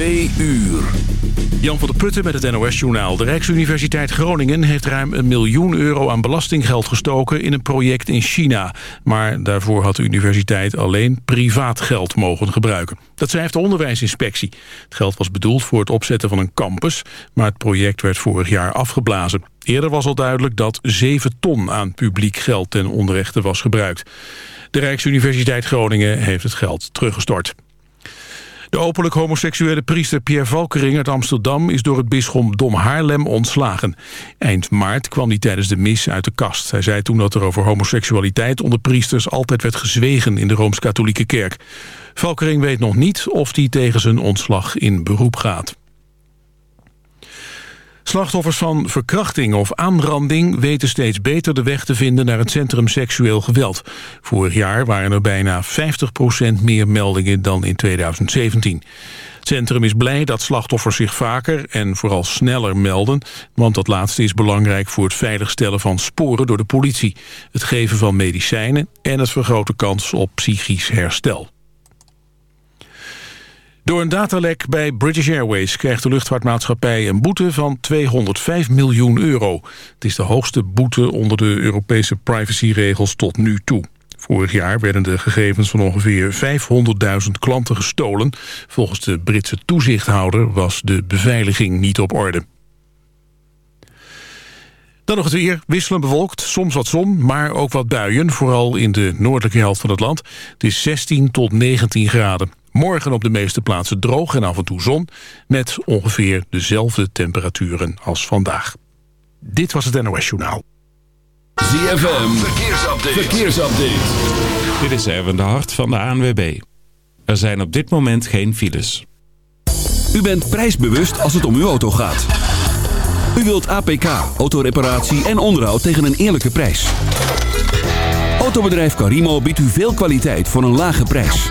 Uur. Jan van der Putten met het NOS-journaal. De Rijksuniversiteit Groningen heeft ruim een miljoen euro aan belastinggeld gestoken in een project in China. Maar daarvoor had de universiteit alleen privaat geld mogen gebruiken. Dat schrijft de onderwijsinspectie. Het geld was bedoeld voor het opzetten van een campus, maar het project werd vorig jaar afgeblazen. Eerder was al duidelijk dat 7 ton aan publiek geld ten onrechte was gebruikt. De Rijksuniversiteit Groningen heeft het geld teruggestort. De openlijk homoseksuele priester Pierre Valkering uit Amsterdam... is door het bisschop Dom Haarlem ontslagen. Eind maart kwam hij tijdens de mis uit de kast. Hij zei toen dat er over homoseksualiteit onder priesters... altijd werd gezwegen in de Rooms-Katholieke Kerk. Valkering weet nog niet of hij tegen zijn ontslag in beroep gaat. Slachtoffers van verkrachting of aanranding weten steeds beter de weg te vinden naar het centrum seksueel geweld. Vorig jaar waren er bijna 50% meer meldingen dan in 2017. Het centrum is blij dat slachtoffers zich vaker en vooral sneller melden, want dat laatste is belangrijk voor het veiligstellen van sporen door de politie, het geven van medicijnen en het vergroten kans op psychisch herstel. Door een datalek bij British Airways krijgt de luchtvaartmaatschappij een boete van 205 miljoen euro. Het is de hoogste boete onder de Europese privacyregels tot nu toe. Vorig jaar werden de gegevens van ongeveer 500.000 klanten gestolen. Volgens de Britse toezichthouder was de beveiliging niet op orde. Dan nog het weer. Wisselen bewolkt, soms wat zon, maar ook wat buien. Vooral in de noordelijke helft van het land. Het is 16 tot 19 graden. Morgen op de meeste plaatsen droog en af en toe zon... met ongeveer dezelfde temperaturen als vandaag. Dit was het NOS Journaal. ZFM, verkeersupdate. verkeersupdate. Dit is Erwin de Hart van de ANWB. Er zijn op dit moment geen files. U bent prijsbewust als het om uw auto gaat. U wilt APK, autoreparatie en onderhoud tegen een eerlijke prijs. Autobedrijf Carimo biedt u veel kwaliteit voor een lage prijs.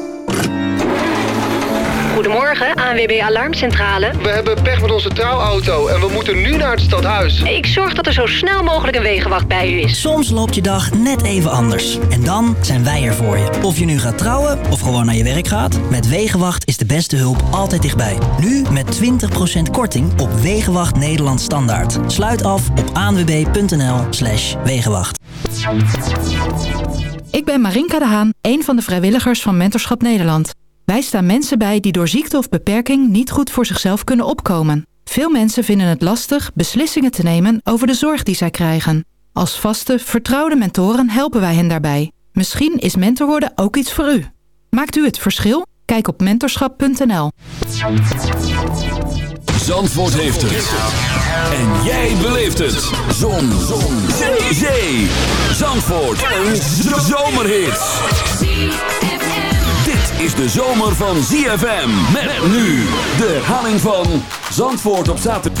Goedemorgen, ANWB Alarmcentrale. We hebben pech met onze trouwauto en we moeten nu naar het stadhuis. Ik zorg dat er zo snel mogelijk een wegenwacht bij u is. Soms loopt je dag net even anders. En dan zijn wij er voor je. Of je nu gaat trouwen of gewoon naar je werk gaat. Met Wegenwacht is de beste hulp altijd dichtbij. Nu met 20% korting op Wegenwacht Nederland Standaard. Sluit af op anwb.nl slash Wegenwacht. Ik ben Marinka de Haan, een van de vrijwilligers van Mentorschap Nederland. Wij staan mensen bij die door ziekte of beperking niet goed voor zichzelf kunnen opkomen. Veel mensen vinden het lastig beslissingen te nemen over de zorg die zij krijgen. Als vaste, vertrouwde mentoren helpen wij hen daarbij. Misschien is mentor worden ook iets voor u. Maakt u het verschil? Kijk op mentorschap.nl. Zandvoort heeft het. En jij beleeft het. Zon. Zon. Zee. Zee. Zandvoort. Een zomerhit. Is de zomer van ZFM. Met nu de herhaling van Zandvoort op zaterdag.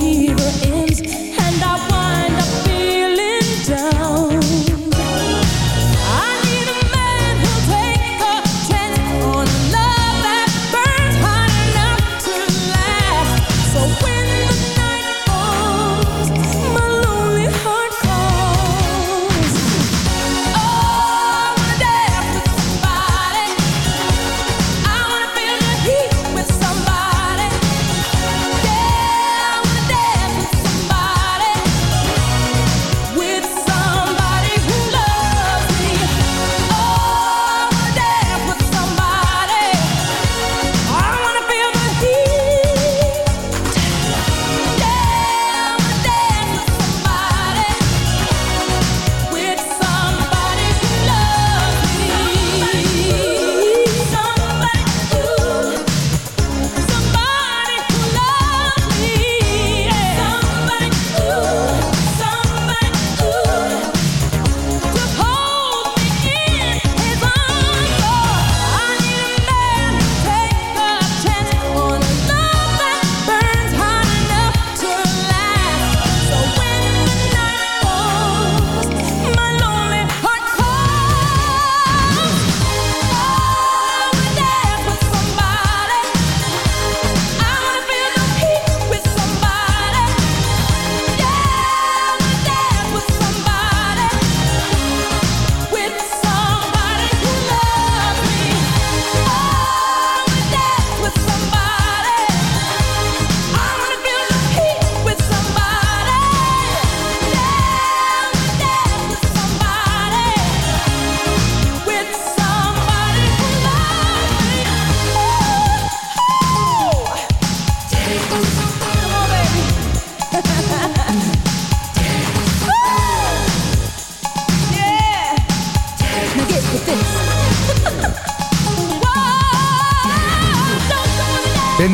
En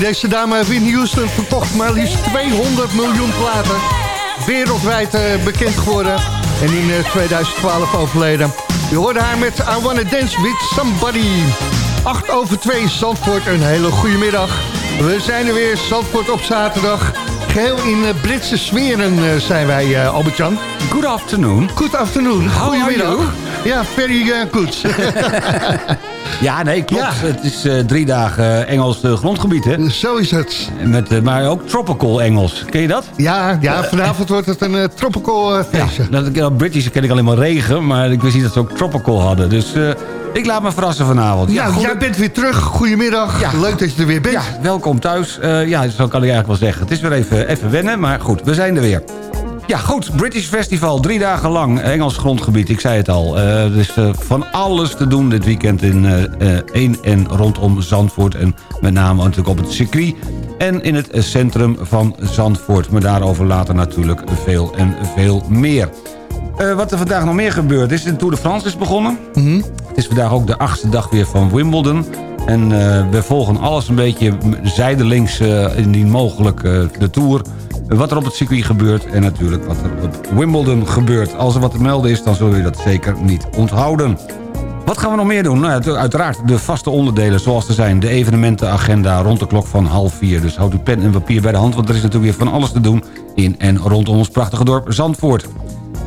deze dame Whitney Houston verkocht maar liefst 200 miljoen platen. Wereldwijd uh, bekend geworden. En in uh, 2012 overleden. Je hoorde haar met I Wanna Dance With Somebody. 8 over 2, Zandvoort. Een hele goede middag. We zijn er weer, Zandvoort op zaterdag. Geheel in uh, Britse sferen zijn wij, Albert-Jan. Good afternoon. Good afternoon. Goedemiddag. Ja, very good. Ja, nee, klopt. Ja. Het is uh, drie dagen Engels uh, grondgebied, hè? Zo is het. Met, uh, maar ook tropical Engels. Ken je dat? Ja, ja vanavond wordt het een tropical feestje. Ja, dat, British ken ik alleen maar regen, maar ik wist niet dat ze ook tropical hadden. Dus ik laat me verrassen vanavond. Ja, nou, jij bent weer terug. Goedemiddag. Ja. Leuk dat je er weer bent. Ja, welkom thuis. ja, zo kan ik eigenlijk wel zeggen. Het is weer even, even wennen, maar goed, we zijn er weer. Ja, goed. British Festival. Drie dagen lang. Engels grondgebied. Ik zei het al. Uh, er is uh, van alles te doen dit weekend in, uh, en rondom Zandvoort. En met name natuurlijk op het circuit. En in het centrum van Zandvoort. Maar daarover later natuurlijk veel en veel meer. wat er vandaag nog meer gebeurt is... De Tour de France is begonnen. Mm -hmm. Het is vandaag ook de achtste dag weer van Wimbledon. En we volgen alles een beetje zijdelings indien mogelijk de Tour wat er op het circuit gebeurt... en natuurlijk wat er op Wimbledon gebeurt. Als er wat te melden is, dan zul je dat zeker niet onthouden. Wat gaan we nog meer doen? Nou, uiteraard de vaste onderdelen zoals er zijn. De evenementenagenda rond de klok van half vier. Dus houd uw pen en papier bij de hand... want er is natuurlijk weer van alles te doen in en rondom ons prachtige dorp Zandvoort.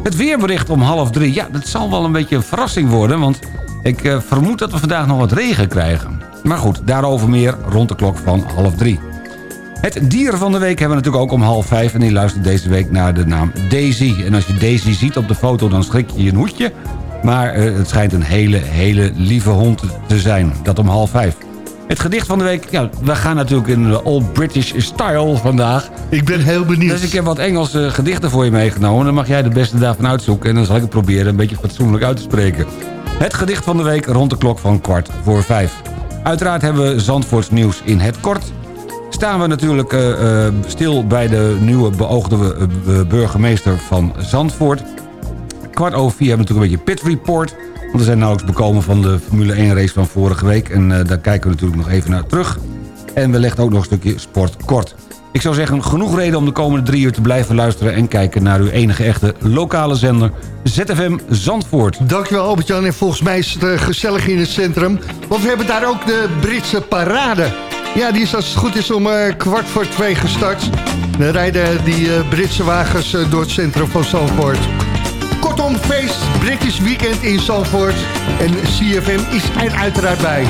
Het weerbericht om half drie. Ja, dat zal wel een beetje een verrassing worden... want ik eh, vermoed dat we vandaag nog wat regen krijgen. Maar goed, daarover meer rond de klok van half drie. Het dier van de week hebben we natuurlijk ook om half vijf... en die luistert deze week naar de naam Daisy. En als je Daisy ziet op de foto, dan schrik je je een hoedje. Maar uh, het schijnt een hele, hele lieve hond te zijn. Dat om half vijf. Het gedicht van de week, ja, we gaan natuurlijk in de Old British style vandaag. Ik ben heel benieuwd. Dus ik heb wat Engelse gedichten voor je meegenomen. Dan mag jij de beste daarvan uitzoeken. En dan zal ik het proberen een beetje fatsoenlijk uit te spreken. Het gedicht van de week rond de klok van kwart voor vijf. Uiteraard hebben we Zandvoorts nieuws in het kort staan we natuurlijk uh, stil bij de nieuwe beoogde uh, burgemeester van Zandvoort. Kwart over vier hebben we natuurlijk een beetje pit report. Want we zijn nauwelijks bekomen van de Formule 1 race van vorige week. En daar kijken we natuurlijk nog even naar terug. En we leggen ook nog een stukje sport kort. Ik zou zeggen, genoeg reden om de komende drie uur te blijven luisteren... en kijken naar uw enige echte lokale zender, ZFM Zandvoort. Dankjewel Albert-Jan. En volgens mij is het gezellig in het centrum. Want we hebben daar ook de Britse parade. Ja, die is als het goed is om uh, kwart voor twee gestart. Dan rijden die uh, Britse wagens uh, door het centrum van Zandvoort. Kortom, feest, British Weekend in Zandvoort. En CFM is er uiteraard bij.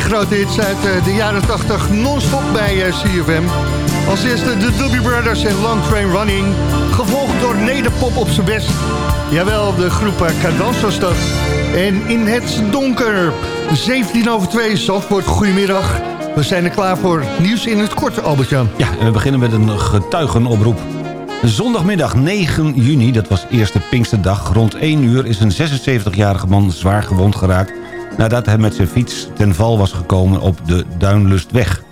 Grote hits uit eh, de jaren 80 non-stop bij eh, CFM. Als eerste de Doobie Brothers en Long Train Running. Gevolgd door Nederpop op zijn best. Jawel, de groep eh, Cadans was. En in het donker, 17 over 2, Zandvoort, goedemiddag. We zijn er klaar voor nieuws in het kort, Albert-Jan. Ja, we beginnen met een getuigenoproep. Zondagmiddag 9 juni, dat was eerste Pinksterdag... rond 1 uur is een 76-jarige man zwaar gewond geraakt nadat hij met zijn fiets ten val was gekomen op de Duinlustweg.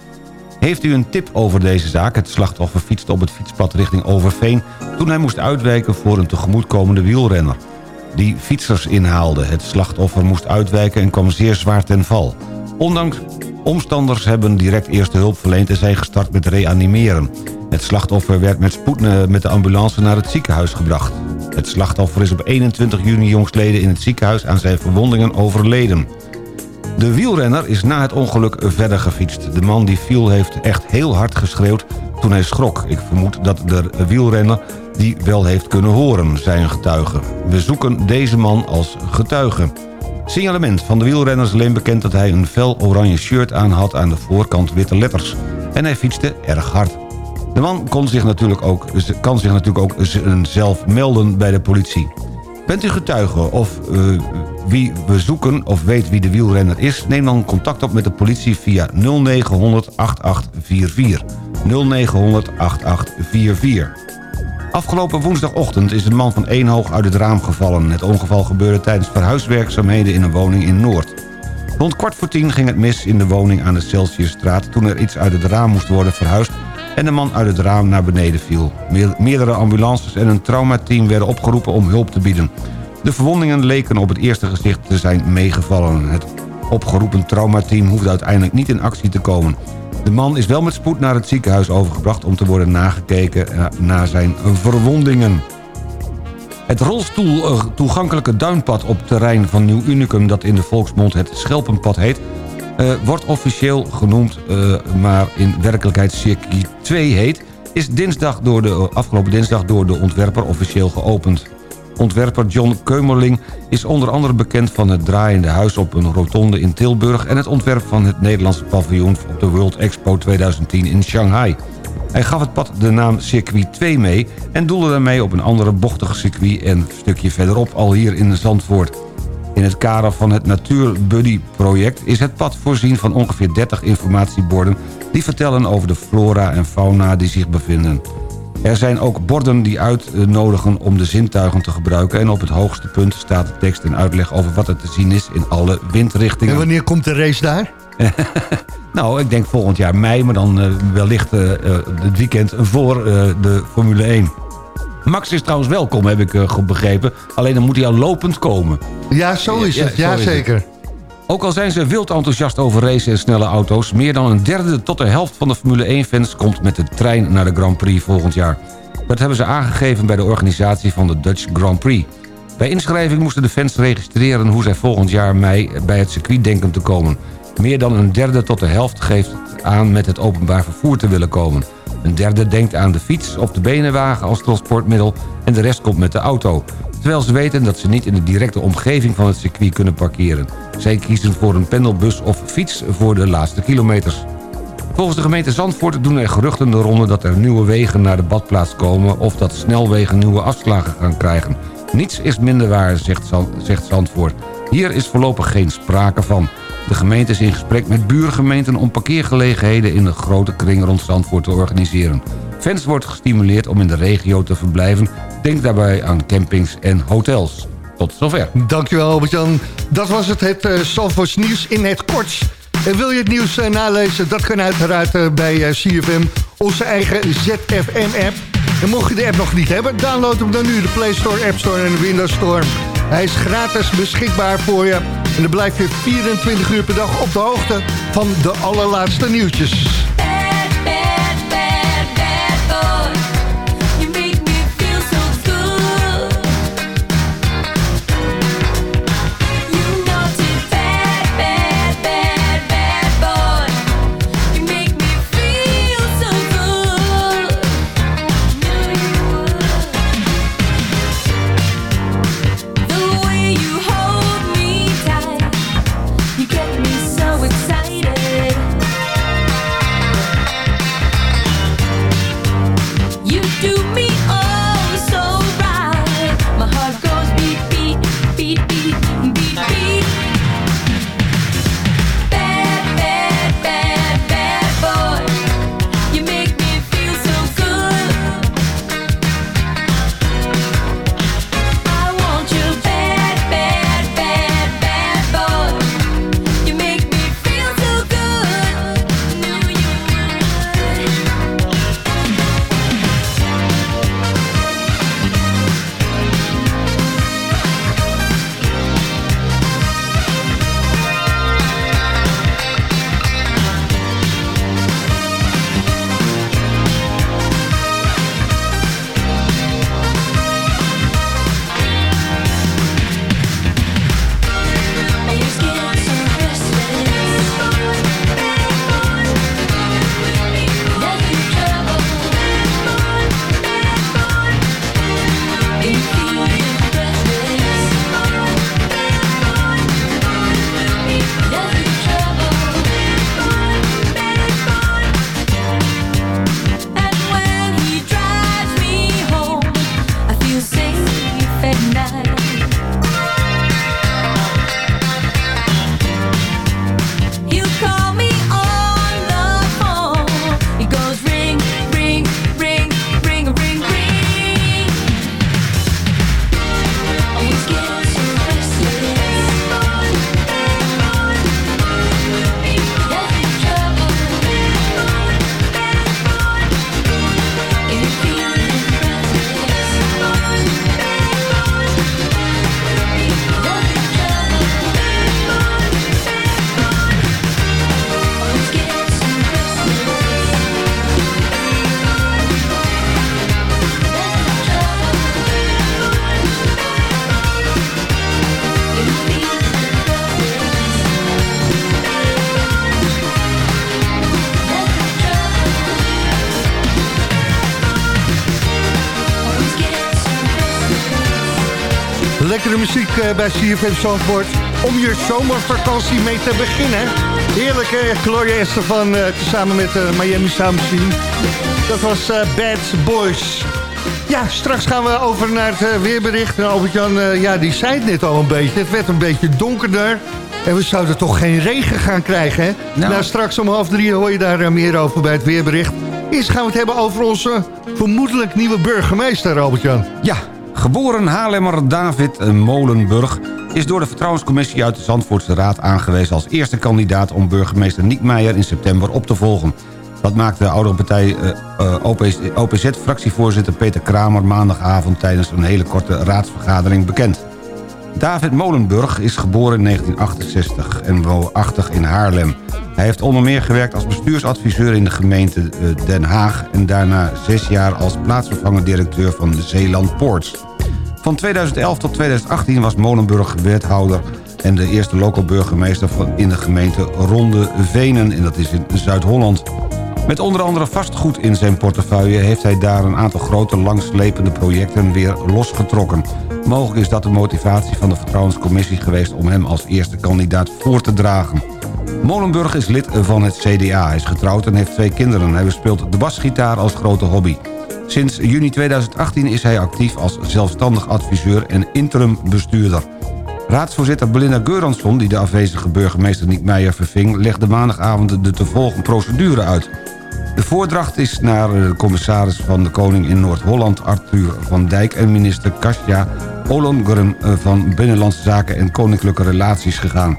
Heeft u een tip over deze zaak? Het slachtoffer fietste op het fietspad richting Overveen... toen hij moest uitwijken voor een tegemoetkomende wielrenner. Die fietsers inhaalde. Het slachtoffer moest uitwijken en kwam zeer zwaar ten val. Ondanks omstanders hebben direct eerste hulp verleend... en zijn gestart met reanimeren. Het slachtoffer werd met spoed eh, met de ambulance naar het ziekenhuis gebracht. Het slachtoffer is op 21 juni jongstleden in het ziekenhuis aan zijn verwondingen overleden. De wielrenner is na het ongeluk verder gefietst. De man die viel heeft echt heel hard geschreeuwd toen hij schrok. Ik vermoed dat de wielrenner die wel heeft kunnen horen, zei een getuige. We zoeken deze man als getuige. Signalement van de wielrenner is alleen bekend dat hij een fel oranje shirt aan had aan de voorkant witte letters. En hij fietste erg hard. De man kon zich natuurlijk ook, kan zich natuurlijk ook zelf melden bij de politie. Bent u getuige of uh, wie we zoeken of weet wie de wielrenner is... neem dan contact op met de politie via 0900 8844. 0900 8844. Afgelopen woensdagochtend is een man van één hoog uit het raam gevallen. Het ongeval gebeurde tijdens verhuiswerkzaamheden in een woning in Noord. Rond kwart voor tien ging het mis in de woning aan de Celsiusstraat... toen er iets uit het raam moest worden verhuisd en de man uit het raam naar beneden viel. Meerdere ambulances en een traumateam werden opgeroepen om hulp te bieden. De verwondingen leken op het eerste gezicht te zijn meegevallen. Het opgeroepen traumateam hoefde uiteindelijk niet in actie te komen. De man is wel met spoed naar het ziekenhuis overgebracht... om te worden nagekeken eh, naar zijn verwondingen. Het rolstoel eh, toegankelijke duinpad op terrein van Nieuw Unicum... dat in de volksmond het Schelpenpad heet... Uh, wordt officieel genoemd, uh, maar in werkelijkheid circuit 2 heet... is dinsdag door de, afgelopen dinsdag door de ontwerper officieel geopend. Ontwerper John Keumerling is onder andere bekend van het draaiende huis op een rotonde in Tilburg... en het ontwerp van het Nederlandse paviljoen op de World Expo 2010 in Shanghai. Hij gaf het pad de naam Circuit 2 mee en doelde daarmee op een andere bochtige circuit... en een stukje verderop al hier in Zandvoort. In het kader van het Natuurbuddy-project is het pad voorzien van ongeveer 30 informatieborden... die vertellen over de flora en fauna die zich bevinden. Er zijn ook borden die uitnodigen om de zintuigen te gebruiken... en op het hoogste punt staat de tekst en uitleg over wat er te zien is in alle windrichtingen. En wanneer komt de race daar? nou, ik denk volgend jaar mei, maar dan uh, wellicht uh, het weekend voor de Formule 1. Max is trouwens welkom, heb ik uh, begrepen. Alleen dan moet hij al lopend komen. Ja, zo is het. Ja, zeker. Ook al zijn ze wild enthousiast over racen en snelle auto's... meer dan een derde tot de helft van de Formule 1-fans... komt met de trein naar de Grand Prix volgend jaar. Dat hebben ze aangegeven bij de organisatie van de Dutch Grand Prix. Bij inschrijving moesten de fans registreren... hoe zij volgend jaar mei bij het circuit denken te komen. Meer dan een derde tot de helft geeft aan met het openbaar vervoer te willen komen. Een derde denkt aan de fiets of de benenwagen als transportmiddel... en de rest komt met de auto. terwijl ze weten dat ze niet in de directe omgeving van het circuit kunnen parkeren. Zij kiezen voor een pendelbus of fiets voor de laatste kilometers. Volgens de gemeente Zandvoort doen er geruchten de ronde dat er nieuwe wegen naar de badplaats komen... of dat snelwegen nieuwe afslagen gaan krijgen. Niets is minder waar, zegt, Zand, zegt Zandvoort. Hier is voorlopig geen sprake van. De gemeente is in gesprek met buurgemeenten om parkeergelegenheden in een grote kring rond Zandvoort te organiseren. Fans wordt gestimuleerd om in de regio te verblijven. Denk daarbij aan campings en hotels. Tot zover. Dankjewel Albert-Jan. Dat was het, het uh, nieuws in het kort. En wil je het nieuws uh, nalezen? Dat kan uiteraard uh, bij CFM, onze eigen ZFM-app. En mocht je de app nog niet hebben, download hem dan nu. De Play Store, App Store en de Windows Store. Hij is gratis beschikbaar voor je. En dan blijf je 24 uur per dag op de hoogte van de allerlaatste nieuwtjes. Lekkere muziek uh, bij CFM Zandvoort om je zomervakantie mee te beginnen. Heerlijke Gloria Estefan samen met uh, Miami Sound Machine. Dat was Bad Boys. Ja, straks gaan we over naar het weerbericht. En Albert-Jan, ja, die zei het net al een beetje. Het werd een beetje donkerder. En we zouden toch geen regen gaan krijgen, hè? Nou, nou straks om half drie hoor je daar meer over bij het weerbericht. Eerst gaan we het hebben over onze vermoedelijk nieuwe burgemeester, Albert-Jan. Ja, Geboren Haarlemmer David Molenburg is door de Vertrouwenscommissie uit de Zandvoortse Raad aangewezen als eerste kandidaat om burgemeester Niek Meijer in september op te volgen. Dat maakte de oudere partij uh, OPZ-fractievoorzitter Peter Kramer maandagavond tijdens een hele korte raadsvergadering bekend. David Molenburg is geboren in 1968 en woonachtig in Haarlem. Hij heeft onder meer gewerkt als bestuursadviseur in de gemeente eh, Den Haag... en daarna zes jaar als plaatsvervangend directeur van de Zeeland Ports. Van 2011 tot 2018 was Molenburg wethouder en de eerste local burgemeester in de gemeente Ronde Venen... en dat is in Zuid-Holland. Met onder andere vastgoed in zijn portefeuille... heeft hij daar een aantal grote langslepende projecten weer losgetrokken. Mogelijk is dat de motivatie van de Vertrouwenscommissie geweest... om hem als eerste kandidaat voor te dragen. Molenburg is lid van het CDA. Is getrouwd en heeft twee kinderen. Hij bespeelt de basgitaar als grote hobby. Sinds juni 2018 is hij actief als zelfstandig adviseur en interim bestuurder. Raadsvoorzitter Belinda Geuransson, die de afwezige burgemeester Niek Meijer verving... legde maandagavond de te volgen procedure uit. De voordracht is naar de commissaris van de Koning in Noord-Holland... Arthur van Dijk en minister Kastja Ollongren van Binnenlandse Zaken en Koninklijke Relaties gegaan.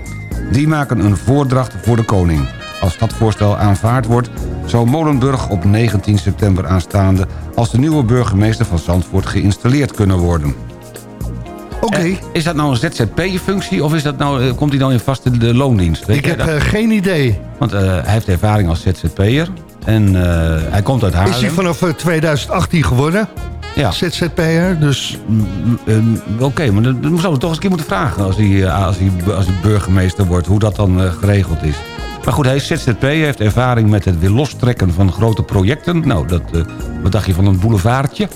Die maken een voordracht voor de koning. Als dat voorstel aanvaard wordt, zou Molenburg op 19 september aanstaande... als de nieuwe burgemeester van Zandvoort geïnstalleerd kunnen worden. Oké. Eh, Is dat nou een ZZP-functie of is dat nou, eh, komt hij dan in vaste de loondienst? Weet Ik heb dat? eh, geen idee. Want eh, hij heeft ervaring als ZZP'er en eh, hij komt uit Haarlem. Is hij vanaf eh, 2018 geworden? Ja. ZZP'er, dus... Eh, Oké, maar dan dan zouden we toch eens een keer moeten vragen... als hij, eh, als hij, als hij burgemeester wordt, hoe dat dan eh, geregeld is. Maar goed, hij is ZZP, heeft ervaring met het weer lostrekken van grote projecten. Nou, dat, eh, wat dacht je van een boulevardje?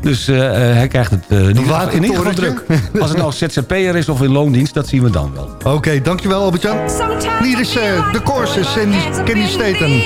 Dus eh, eh, hij krijgt het eh, in, ieder geval- in ieder geval druk. Als het nou ZZP'er is of in loondienst, dat zien we dan wel. Oké, dankjewel Albert-Jan. Hier is de courses en die Kenny Staten.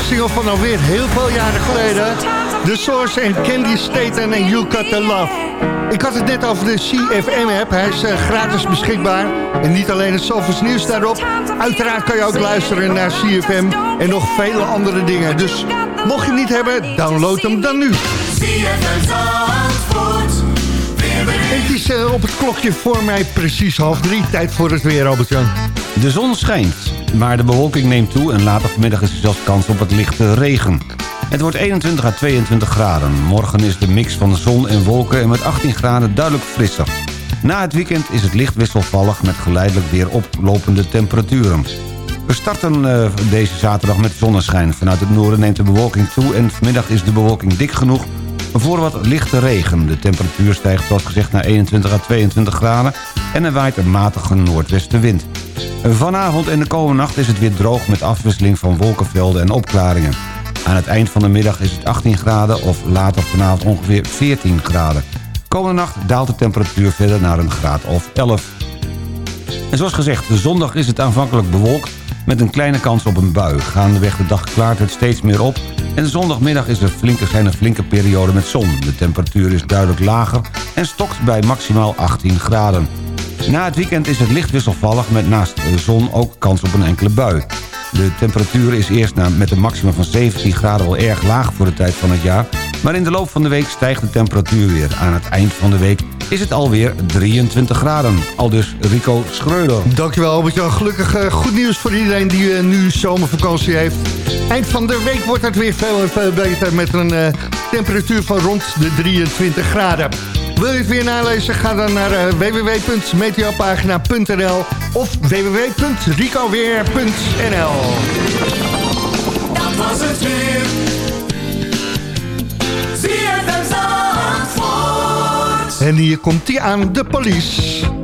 Single van alweer heel veel jaren geleden. The Source en Candy Staten en You Got The Love. Ik had het net over de CFM-app. Hij is eh, gratis beschikbaar. En niet alleen het Zalvers nieuws daarop. Uiteraard kan je ook luisteren naar CFM en nog vele andere dingen. Dus mocht je niet hebben, download hem dan nu. Het is eh, op het klokje voor mij precies half drie. Tijd voor het weer, Albert-Jan. De zon schijnt, maar de bewolking neemt toe... en later vanmiddag is er zelfs kans op wat lichte regen. Het wordt 21 à 22 graden. Morgen is de mix van zon en wolken en met 18 graden duidelijk frisser. Na het weekend is het licht wisselvallig met geleidelijk weer oplopende temperaturen. We starten eh, deze zaterdag met zonneschijn. Vanuit het noorden neemt de bewolking toe en vanmiddag is de bewolking dik genoeg voor wat lichte regen. De temperatuur stijgt zoals gezegd naar 21 à 22 graden... en er waait een matige noordwestenwind. Vanavond en de komende nacht is het weer droog met afwisseling van wolkenvelden en opklaringen. Aan het eind van de middag is het 18 graden of later vanavond ongeveer 14 graden. Komende nacht daalt de temperatuur verder naar een graad of 11. En zoals gezegd, de zondag is het aanvankelijk bewolkt met een kleine kans op een bui. Gaandeweg de dag klaart het steeds meer op en zondagmiddag is er flinke, er flinke perioden met zon. De temperatuur is duidelijk lager en stokt bij maximaal 18 graden. Na het weekend is het licht wisselvallig met naast de zon ook kans op een enkele bui. De temperatuur is eerst na, met een maximum van 17 graden wel erg laag voor de tijd van het jaar... maar in de loop van de week stijgt de temperatuur weer. Aan het eind van de week is het alweer 23 graden. Al dus Rico Schreuder. Dankjewel Albert-Jan. Gelukkig eh, goed nieuws voor iedereen die eh, nu zomervakantie heeft. Eind van de week wordt het weer veel en veel beter met een eh, temperatuur van rond de 23 graden. Wil je het weer nalezen? Ga dan naar www.meteopagina.nl of www.ricoweer.nl Dat was het weer. En hier komt hij aan, de police.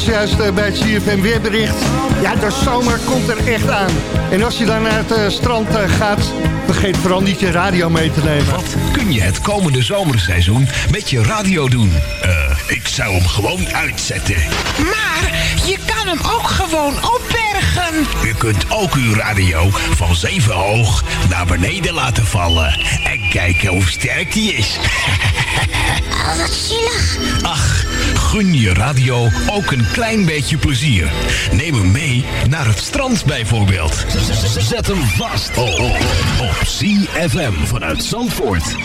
Het juist eh, bij het CFM weerbericht. Ja, de zomer komt er echt aan. En als je dan naar het eh, strand eh, gaat, vergeet vooral niet je radio mee te nemen. Wat kun je het komende zomerseizoen met je radio doen? Eh, ik zou hem gewoon uitzetten. Maar je kan hem ook gewoon opbergen. U kunt ook uw radio van zeven hoog naar beneden laten vallen. En kijken hoe sterk die is. Oh, wat zielig. Ach, gun je radio ook een klein beetje plezier. Neem hem mee naar het strand bijvoorbeeld. Zet hem vast op, CFM vanuit Zandvoort.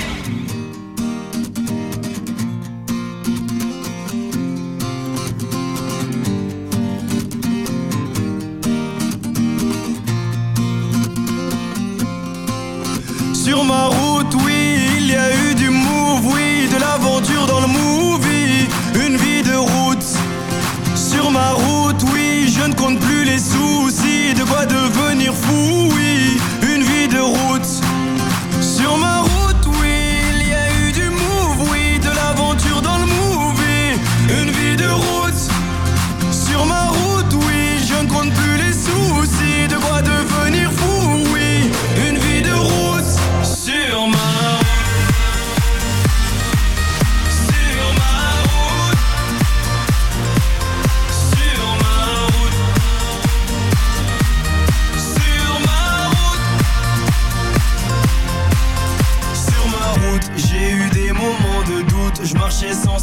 Sur ma route, plus les soucis, de quoi devenir fou,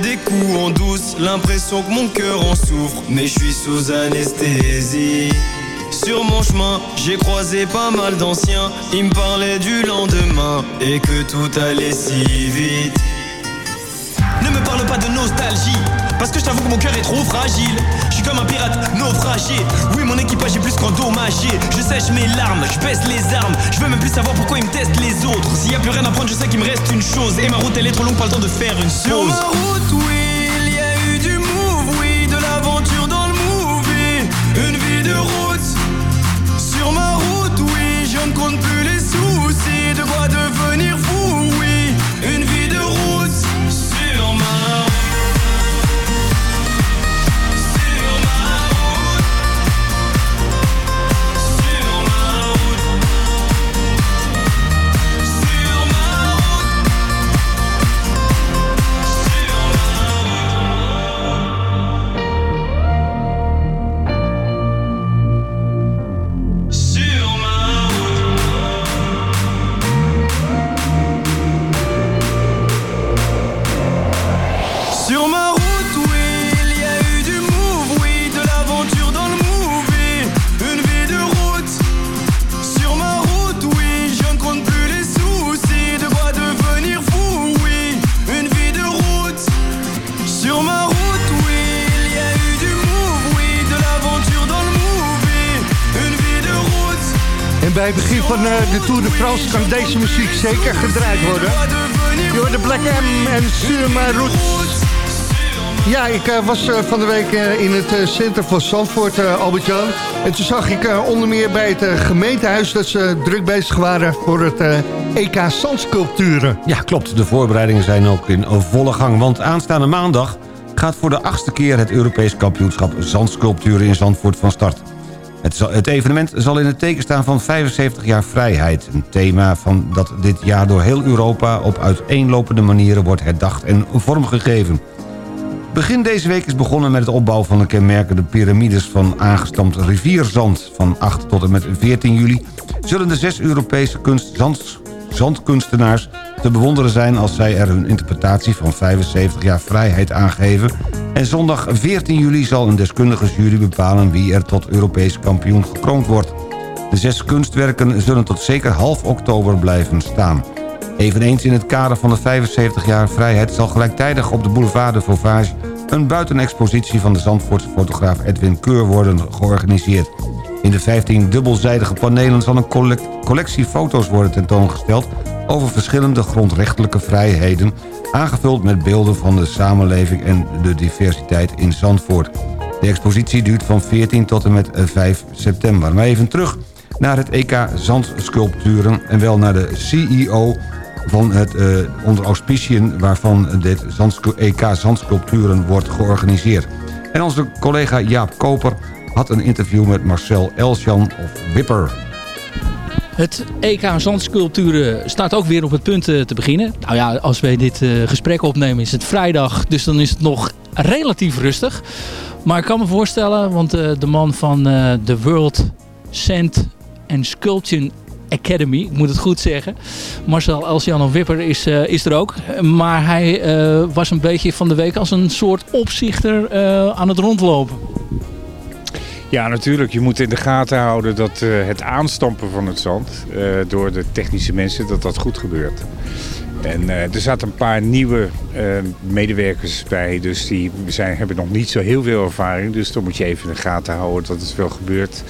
des coups en douce, l'impression que mon cœur en souffre, mais je suis sous anesthésie. Sur mon chemin, j'ai croisé pas mal d'anciens, ils me parlaient du lendemain et que tout allait si vite. Ne me parle pas de nostalgie, parce que je t'avoue que mon cœur est trop fragile. Comme un pirate naufragé. Oui, mon équipage est plus qu'endommagé. Je sèche mes larmes, je baisse les armes. Je veux même plus savoir pourquoi ils me testent les autres. S'il y a plus rien à prendre, je sais qu'il me reste une chose. Et ma route, elle est trop longue, pas le temps de faire une ma route, oui, bij het begin van eh, de Tour de France kan deze muziek zeker gedraaid worden. Hoort de Black M en Sur ma route. Ja, ik eh, was eh, van de week in het centrum van Zandvoort, Albert-Jan. En toen zag ik onder meer bij het eh, gemeentehuis... dat ze druk bezig waren voor het EK Zandsculpturen. Ja, klopt. De voorbereidingen zijn ook in volle gang. Want aanstaande maandag gaat voor de achtste keer... het Europees kampioenschap Zandsculpturen in Zandvoort van start. Het, zal- het evenement zal in het teken staan van 75 jaar vrijheid. Een thema van dat dit jaar door heel Europa... op uiteenlopende manieren wordt herdacht en vormgegeven. Begin deze week is begonnen met het opbouwen van de kenmerkende piramides van aangestampt rivierzand. Van 8 tot en met 14 juli zullen de zes Europese kunst, zand, zandkunstenaars te bewonderen zijn... als zij er hun interpretatie van 75 jaar vrijheid aangeven. En zondag 14 juli zal een deskundige jury bepalen... wie er tot Europees kampioen gekroond wordt. De zes kunstwerken zullen tot zeker half oktober blijven staan. Eveneens in het kader van de 75 jaar vrijheid... zal gelijktijdig op de boulevard de Vauvage... een buitenexpositie van de Zandvoortse fotograaf Edwin Keur worden georganiseerd. In de 15 dubbelzijdige panelen zal een collect- collectie foto's worden tentoongesteld... over verschillende grondrechtelijke vrijheden... aangevuld met beelden van de samenleving en de diversiteit in Zandvoort. De expositie duurt van 14 tot en met eh, 5 september. Maar even terug naar het EK Zandsculpturen... en wel naar de CEO van het eh, onder auspiciën waarvan dit EK Zandsculpturen wordt georganiseerd. En onze collega Jaap Koper had een interview met Marcel Elsjan of Wipper. Het EK Zandsculpturen staat ook weer op het punt eh, te beginnen. Nou ja, als wij dit eh, gesprek opnemen is het vrijdag, dus dan is het nog relatief rustig. Maar ik kan me voorstellen, want eh, de man van de World Sand and Sculpture Academy, ik moet het goed zeggen. Marcel Elsjan Wipper is, is er ook. Maar hij was een beetje van de week als een soort opzichter aan het rondlopen. Ja, natuurlijk. Je moet in de gaten houden dat eh, het aanstampen van het zand eh, door de technische mensen, dat dat goed gebeurt. En eh, er zaten een paar nieuwe medewerkers bij, dus die zijn, hebben nog niet zo heel veel ervaring. Dus dan moet je even in de gaten houden dat het wel gebeurt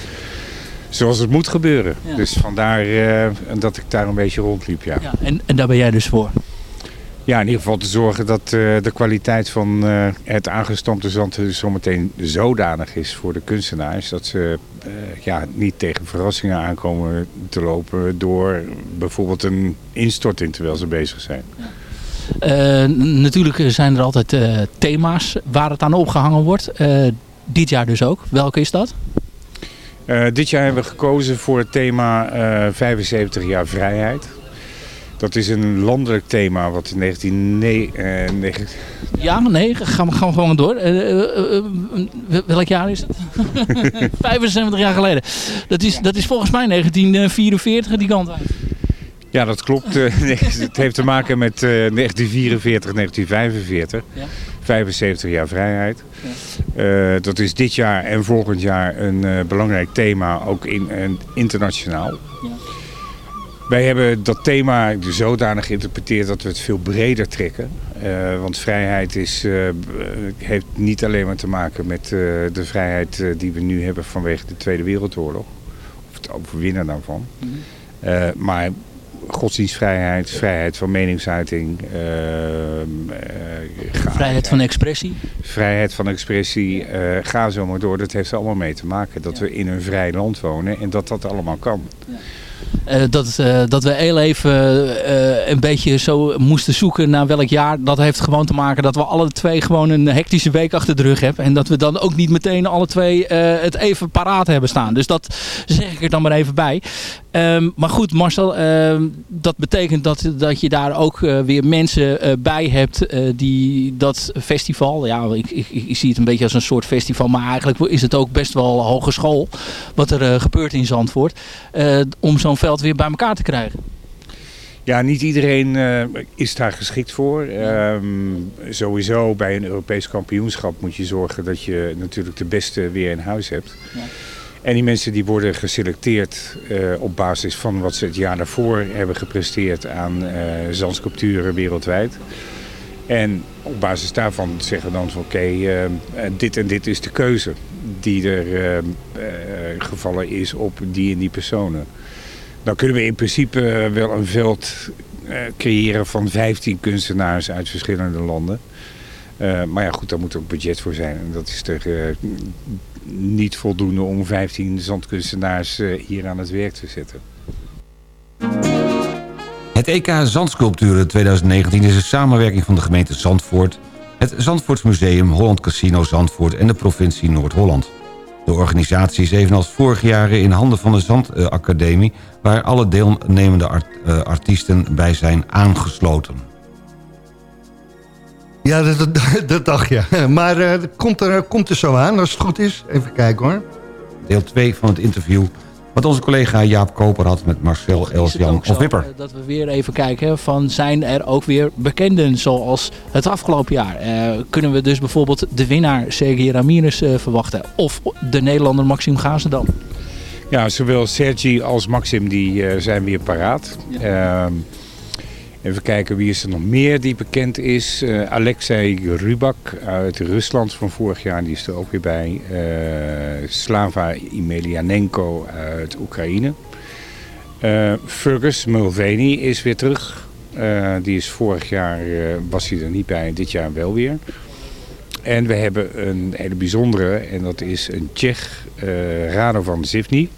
zoals het moet gebeuren. Ja. Dus vandaar dat ik daar een beetje rondliep, ja. Ja, en, en daar ben jij dus voor. Ja, in ieder geval te zorgen dat eh, de kwaliteit van eh, het aangestampte zand zometeen zodanig is voor de kunstenaars. Dat ze eh, ja, niet tegen verrassingen aankomen te lopen door bijvoorbeeld een instorting terwijl ze bezig zijn. Natuurlijk zijn er altijd thema's waar het aan opgehangen wordt. Dit jaar dus ook. Welke is dat? Dit jaar hebben we gekozen voor het thema eh, 75 jaar vrijheid. Dat is een landelijk thema wat in 1909... Ja, maar nee, gaan we, gaan we gewoon door. Eh, eh, eh, welk jaar is het? 75 jaar geleden. Dat is, dat is volgens mij 1944 die kant uit. Ja, dat klopt. Eh, het heeft te maken met eh, 1944, 1945. Ja. 75 jaar vrijheid. Eh, dat is dit jaar en volgend jaar een eh, belangrijk thema, ook in, en internationaal. Wij hebben dat thema zodanig geïnterpreteerd dat we het veel breder trekken. Eh, want vrijheid is, eh, eh, heeft niet alleen maar te maken met eh, de vrijheid die we nu hebben vanwege de Tweede Wereldoorlog. Of het overwinnen daarvan. Eh, maar godsdienstvrijheid, vrijheid van meningsuiting, ehm, eh, ga- Vrijheid van expressie. vrijheid van expressie, eh, ga zo maar door. Dat heeft er allemaal mee te maken dat we in een vrij land wonen en dat dat allemaal kan. Eh, dat, eh, dat we heel even eh, een beetje zo moesten zoeken naar welk jaar. Dat heeft gewoon te maken dat we alle twee gewoon een hectische week achter de rug hebben. En dat we dan ook niet meteen alle twee het even paraat hebben staan. Dus dat zeg ik er dan maar even bij. Ehm, maar goed Marcel, ehm, dat betekent dat, dat je daar ook eh, weer mensen eh, bij hebt eh, die dat festival, ja ik, ik, ik zie het een beetje als een soort festival, maar eigenlijk is het ook best wel hogeschool wat er gebeurt in Zandvoort, om zo'n veld weer bij elkaar te krijgen. Ja, niet iedereen is daar geschikt voor. Ehm, sowieso bij een Europees kampioenschap moet je zorgen dat je natuurlijk de beste weer in huis hebt. En die mensen die worden geselecteerd eh, op basis van wat ze het jaar daarvoor hebben gepresteerd aan eh zandsculpturen wereldwijd. En op basis daarvan zeggen we dan van oké, eh, dit en dit is de keuze die er gevallen is op die en die personen. Dan kunnen we in principe wel een veld creëren van 15 kunstenaars uit verschillende landen. Maar ja, goed, daar moet ook budget voor zijn. En dat is eh, niet voldoende om 15 zandkunstenaars eh, hier aan het werk te zetten. Het EK Zandsculpturen 2019 is een samenwerking van de gemeente Zandvoort... het Zandvoortsmuseum, Holland Casino Zandvoort en de provincie Noord-Holland. De organisatie is evenals vorig jaren in handen van de Zandacademie... waar alle deelnemende eh, artiesten bij zijn aangesloten. Ja, dat, dat, dat dacht je. Maar eh, komt, er, komt er zo aan, als het goed is. Even kijken hoor. Deel 2 van het interview... wat onze collega Jaap Koper had met Marcel Elsjan of Wipper. Dat we weer even kijken van zijn er ook weer bekenden zoals het afgelopen jaar. Eh, kunnen we dus bijvoorbeeld de winnaar Sergei Ramirez eh, verwachten? Of de Nederlander Maxime Gazendam? Ja, zowel Sergi als Maxim die, eh, zijn weer paraat. Ehm, even kijken wie is er nog meer die bekend is. Eh, Alexei Rubak uit Rusland van vorig jaar, die is er ook weer bij. Eh, Slava Emelianenko uit Oekraïne. Eh, Fergus Mulvaney is weer terug. Die is vorig jaar was hij er niet bij dit jaar wel weer. En we hebben een hele bijzondere en dat is een Tsjech, Radovan Zivny.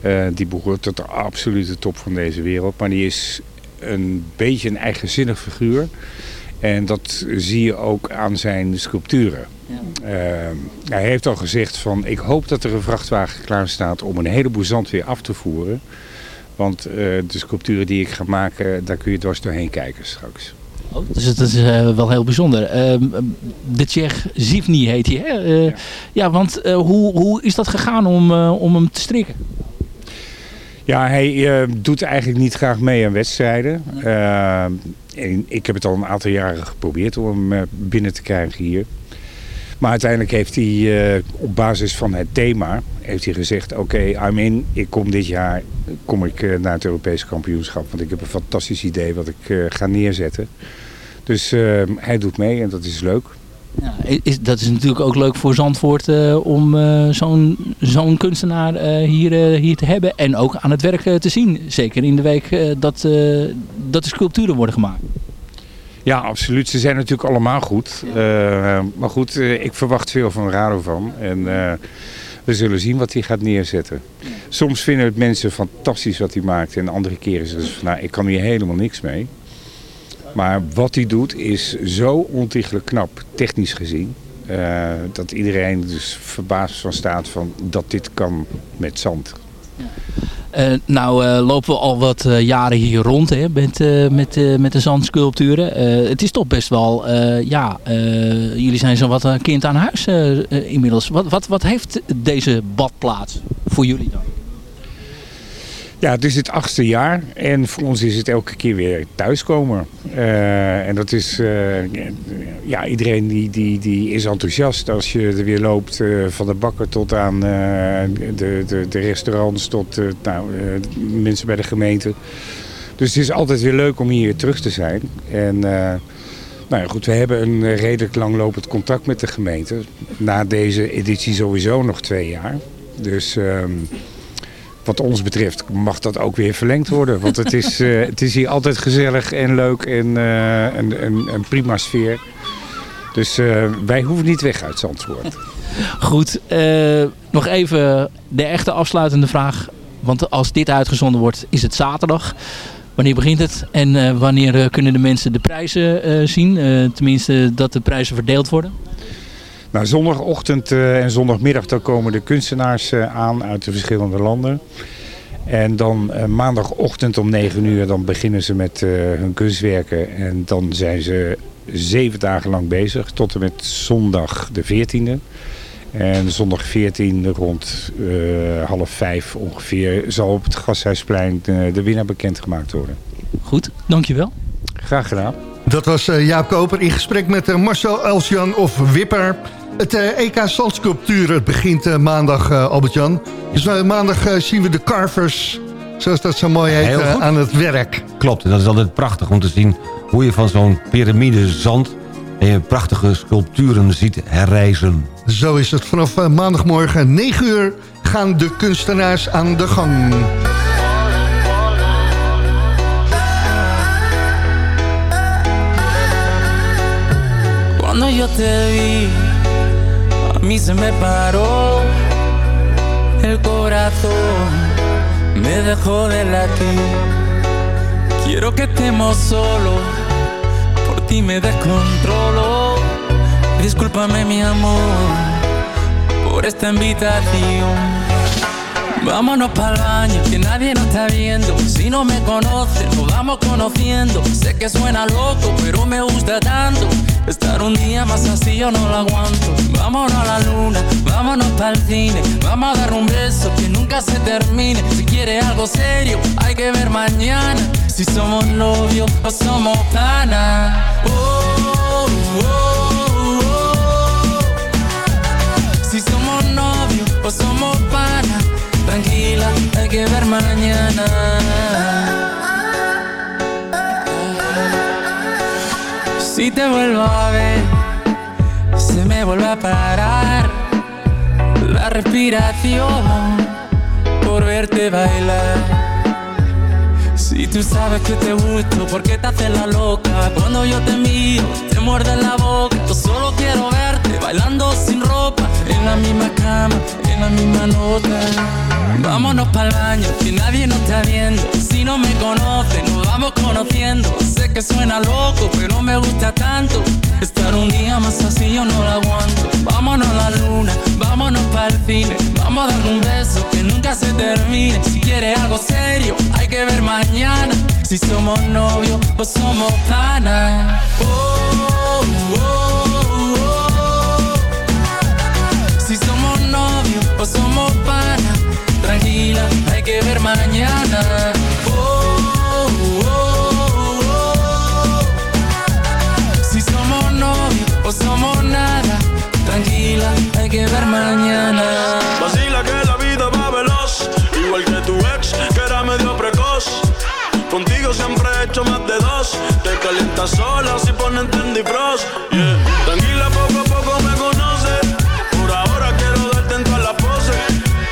Eh, die behoort tot de absolute top van deze wereld. Maar die is een beetje een eigenzinnig figuur. En dat zie je ook aan zijn sculpturen. Eh, hij heeft al gezegd van ik hoop dat er een vrachtwagen klaar staat om een heleboel zand weer af te voeren. Want eh, de sculpturen die ik ga maken, daar kun je dwars doorheen kijken straks. Oh, dus het is eh, wel heel bijzonder. Ehm, de Tsjech Zivny heet hij. Hè? Eh, ja. want eh, hoe, hoe is dat gegaan om, eh, om hem te strikken? Ja, hij eh, doet eigenlijk niet graag mee aan wedstrijden. Eh, ik heb het al een aantal jaren geprobeerd om hem eh, binnen te krijgen hier. Maar uiteindelijk heeft hij op basis van het thema heeft hij gezegd... oké, I'm in, ik kom dit jaar kom ik, naar het Europese kampioenschap. Want ik heb een fantastisch idee wat ik ga neerzetten. Dus hij doet mee en dat is leuk. Ja, is, dat is natuurlijk ook leuk voor Zandvoort eh, om eh, zo'n kunstenaar eh, hier, hier te hebben. En ook aan het werk te zien. Zeker in de week dat, dat de sculpturen worden gemaakt. Ja, absoluut. Ze zijn natuurlijk allemaal goed. Maar goed, ik verwacht veel van Radovan. En we zullen zien wat hij gaat neerzetten. Soms vinden het mensen fantastisch wat hij maakt. En andere keren zeggen ze van, nou, ik kan hier helemaal niks mee. Maar wat hij doet is zo ontiegelijk knap, technisch gezien. eh, dat iedereen dus verbaasd van staat van dat dit kan met zand. Eh, nou eh, lopen we al wat jaren hier rond hè, met, met, met de zandsculpturen. Het is toch best wel, ja, jullie zijn zo wat kind aan huis inmiddels. Wat, wat, wat heeft deze badplaats voor jullie dan? Ja, het is het achtste jaar en voor ons is het elke keer weer thuiskomen. Eh, en dat is, eh, ja, iedereen die, die, die is enthousiast als je er weer loopt. eh, van de bakker tot aan de, de, de restaurants, tot nou, mensen bij de gemeente. Dus het is altijd weer leuk om hier terug te zijn. En nou ja, goed, we hebben een redelijk langlopend contact met de gemeente. Na deze editie sowieso nog twee jaar. Dus... ehm, wat ons betreft mag dat ook weer verlengd worden. Want het is, eh, het is hier altijd gezellig en leuk en eh, een, een, een prima sfeer. Dus eh, wij hoeven niet weg uit Zandvoort. Goed, nog even de echte afsluitende vraag. Want als dit uitgezonden wordt, is het zaterdag. Wanneer begint het? En wanneer kunnen de mensen de prijzen zien? Tenminste, dat de prijzen verdeeld worden? Nou, zondagochtend eh, en zondagmiddag dan komen de kunstenaars eh, aan uit de verschillende landen. En dan eh, maandagochtend om 9 uur dan beginnen ze met eh, hun kunstwerken. En dan zijn ze zeven dagen lang bezig tot en met zondag de 14e. En zondag 14 rond eh, half vijf ongeveer zal op het Gasthuisplein de, de winnaar bekendgemaakt worden. Goed, dankjewel. Graag gedaan. Dat was eh, Jaap Koper in gesprek met Marcel Elsjan of Wipper. Het eh, EK Zandsculptuur het begint eh, maandag, eh, Albert-Jan. Dus maandag zien we de carvers, zoals dat zo mooi heet, aan het werk. Klopt, en dat is altijd prachtig om te zien hoe je van zo'n piramide zand... en je prachtige sculpturen ziet herrijzen. Zo is het. Vanaf maandagmorgen 9 uur gaan de kunstenaars aan de gang. Cuando yo te vi, a mí se me paró el corazón, me dejó de latir. Quiero que estemos solos, por ti me descontrolo. Discúlpame mi amor por esta invitación. Vámonos para el baño, que nadie nos está viendo. Si no me conoces, nos vamos conociendo. Sé que suena loco, pero me gusta tanto Estar un día más así yo no lo aguanto. Vámonos a la luna, vámonos para el cine. Vamos a dar un beso que nunca se termine. Si quiere algo serio, hay que ver mañana. Si somos novios o somos pana. Oh, oh, oh. Si te vuelvo a ver, se me vuelve a parar la respiración por verte bailar. Si tú sabes que te gusto, ¿por qué te haces la loca? Cuando yo te miro, muerde la boca. Yo solo quiero verte bailando sin ropa, en la misma cama, en la misma nota. Vámonos para el baño, que nadie nos está viendo. Si no me conoce, nos vamos conociendo. Sé que suena loco, pero me gusta tanto. Estar un día más así yo no lo aguanto. Vámonos a la luna, vámonos para el cine. Vamos a dar un beso que nunca se termine. Si quieres algo serio, hay que ver mañana. Si somos novios o somos pana. Oh, Si somos novios o somos pana. Tranquila, mañana. Oh, oh, oh. Si somos novios o somos nada. Tranquila, hay que ver mañana. Vacila que la vida va veloz, igual que tu ex, que era medio precoz. Contigo siempre he hecho más de dos. Te calientas sola si ponen Yeah. Tranquila, poco a poco me conoces. Por ahora quiero darte en todas las poses.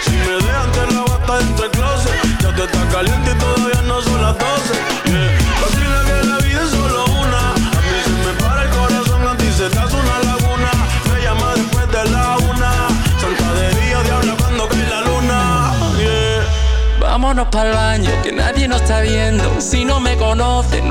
Si me dejan, te la hasta dentro del closet. Ya te está caliente y todavía no son las 12. Yeah. Vacila que la vida es solo una. A mí se me para el corazón, a ti se te hace una laguna. Me llama después de la una. Santa de día, diabla cuando cae la luna. Yeah. Vámonos para el baño, que nadie nos está viendo. Si no me conoces,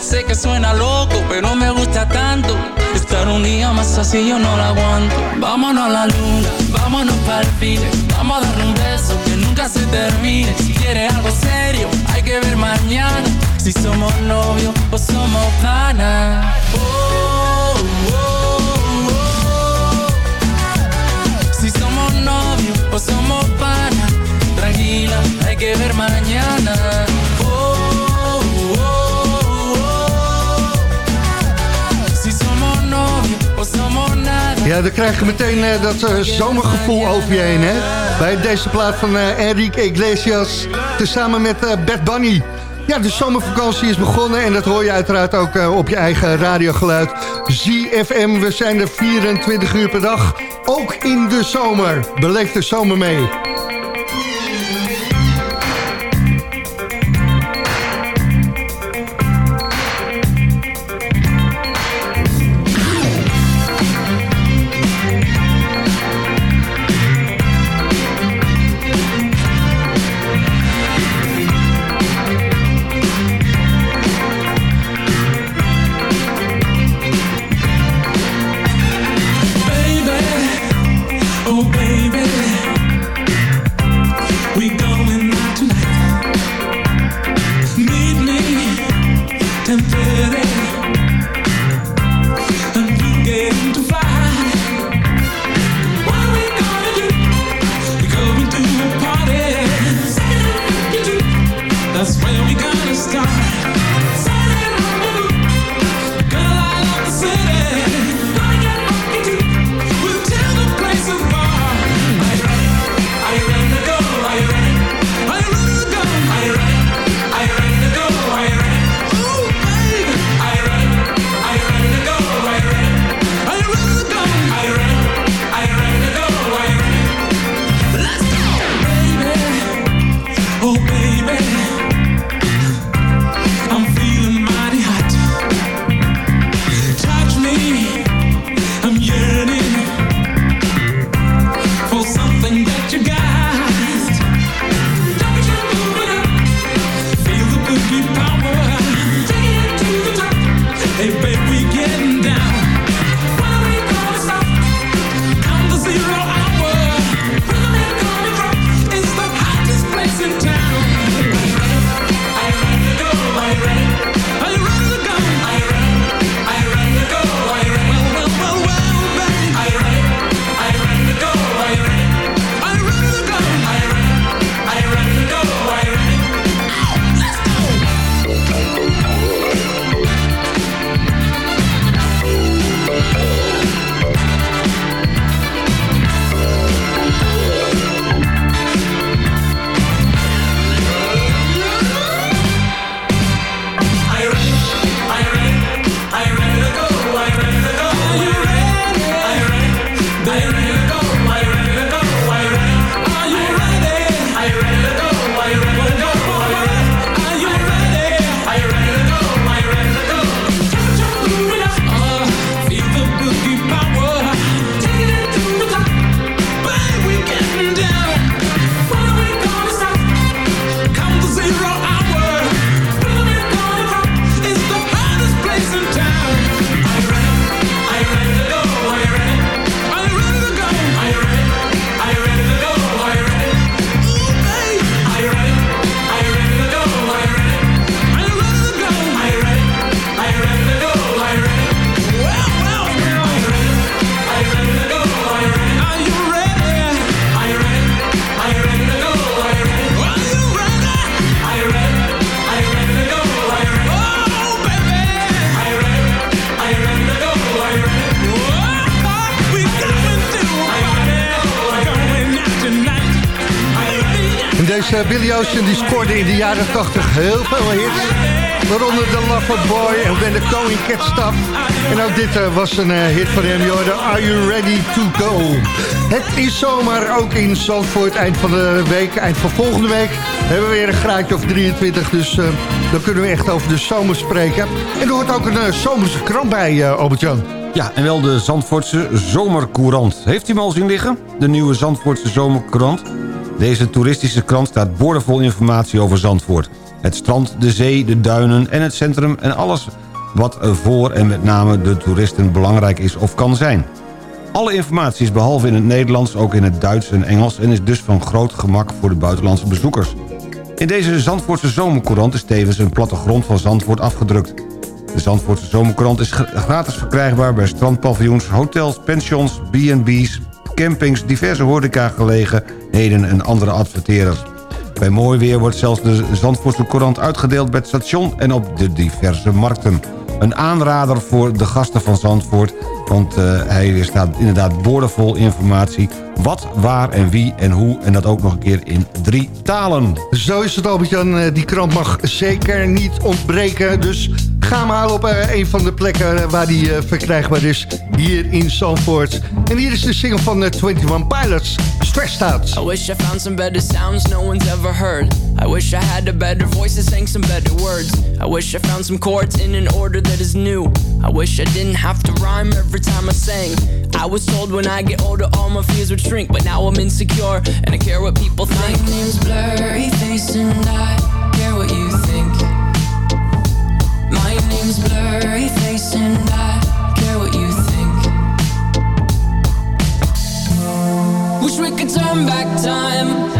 Sé que suena loco, pero me gusta tanto. Estar un día más así yo no lo aguanto. Vámonos a la luna, vámonos para el. Vamos a dar un beso que nunca se termine. Si quieres algo serio, hay que ver mañana. Si somos novios o somos pana. Oh, oh, oh. Si somos novios o somos pana. Tranquila, hay que ver mañana. Ja, dan krijg je meteen eh, dat eh, zomergevoel over je heen, hè? Bij deze plaat van eh, Enrique Iglesias, tezamen met eh, Bad Bunny. Ja, de zomervakantie is begonnen en dat hoor je uiteraard ook op je eigen radiogeluid. ZFM, we zijn er 24 uur per dag, ook in de zomer. Beleef de zomer mee. Billy Ocean die scoorde in de jaren 80 heel veel hits. Waaronder The Lover Boy en When the Going Cat Stop. En ook dit eh, was een eh, hit van hem, Jordan. Are you ready to go? Het is zomer, ook in Zandvoort. Eind van de week, eind van volgende week... hebben we weer een graadje of 23. Dus eh, dan kunnen we echt over de zomer spreken. En er hoort ook een eh, zomerse krant bij, eh Albert-Jan. Ja, en wel de Zandvoortse Zomercourant. Heeft u hem al zien liggen? De nieuwe Zandvoortse Zomercourant? Deze toeristische krant staat boordevol informatie over Zandvoort. Het strand, de zee, de duinen en het centrum... en alles wat voor en met name de toeristen belangrijk is of kan zijn. Alle informatie is behalve in het Nederlands ook in het Duits en Engels... en is dus van groot gemak voor de buitenlandse bezoekers. In deze Zandvoortse Zomercourant is tevens een plattegrond van Zandvoort afgedrukt. De Zandvoortse Zomerkrant is gratis verkrijgbaar bij strandpaviljoens, hotels, pensions, B&B's, campings, diverse horecagelegenheden en andere adverteerders. Bij mooi weer wordt zelfs de Zandvoortse Courant uitgedeeld bij het station en op de diverse markten. Een aanrader voor de gasten van Zandvoort, want uh, hij staat inderdaad boordevol informatie. Wat, waar en wie en hoe en dat ook nog een keer in drie talen. Zo is het, Albert-Jan. Eh, Die krant mag zeker niet ontbreken. Dus ga hem halen op eh, een van de plekken eh, waar die eh, verkrijgbaar is. Hier in Zandvoort. En hier is de single van eh, 21 Pilots. Stressed Out. I wish I found some better sounds no one's ever heard. I wish I had a better voice that sang some better words. I wish I found some chords in an order that is new. I wish I didn't have to rhyme every time I sang. I was told when I get older all my fears would shrink, but now I'm insecure and I care what people think. My name's Blurry Face and I care what you turn back time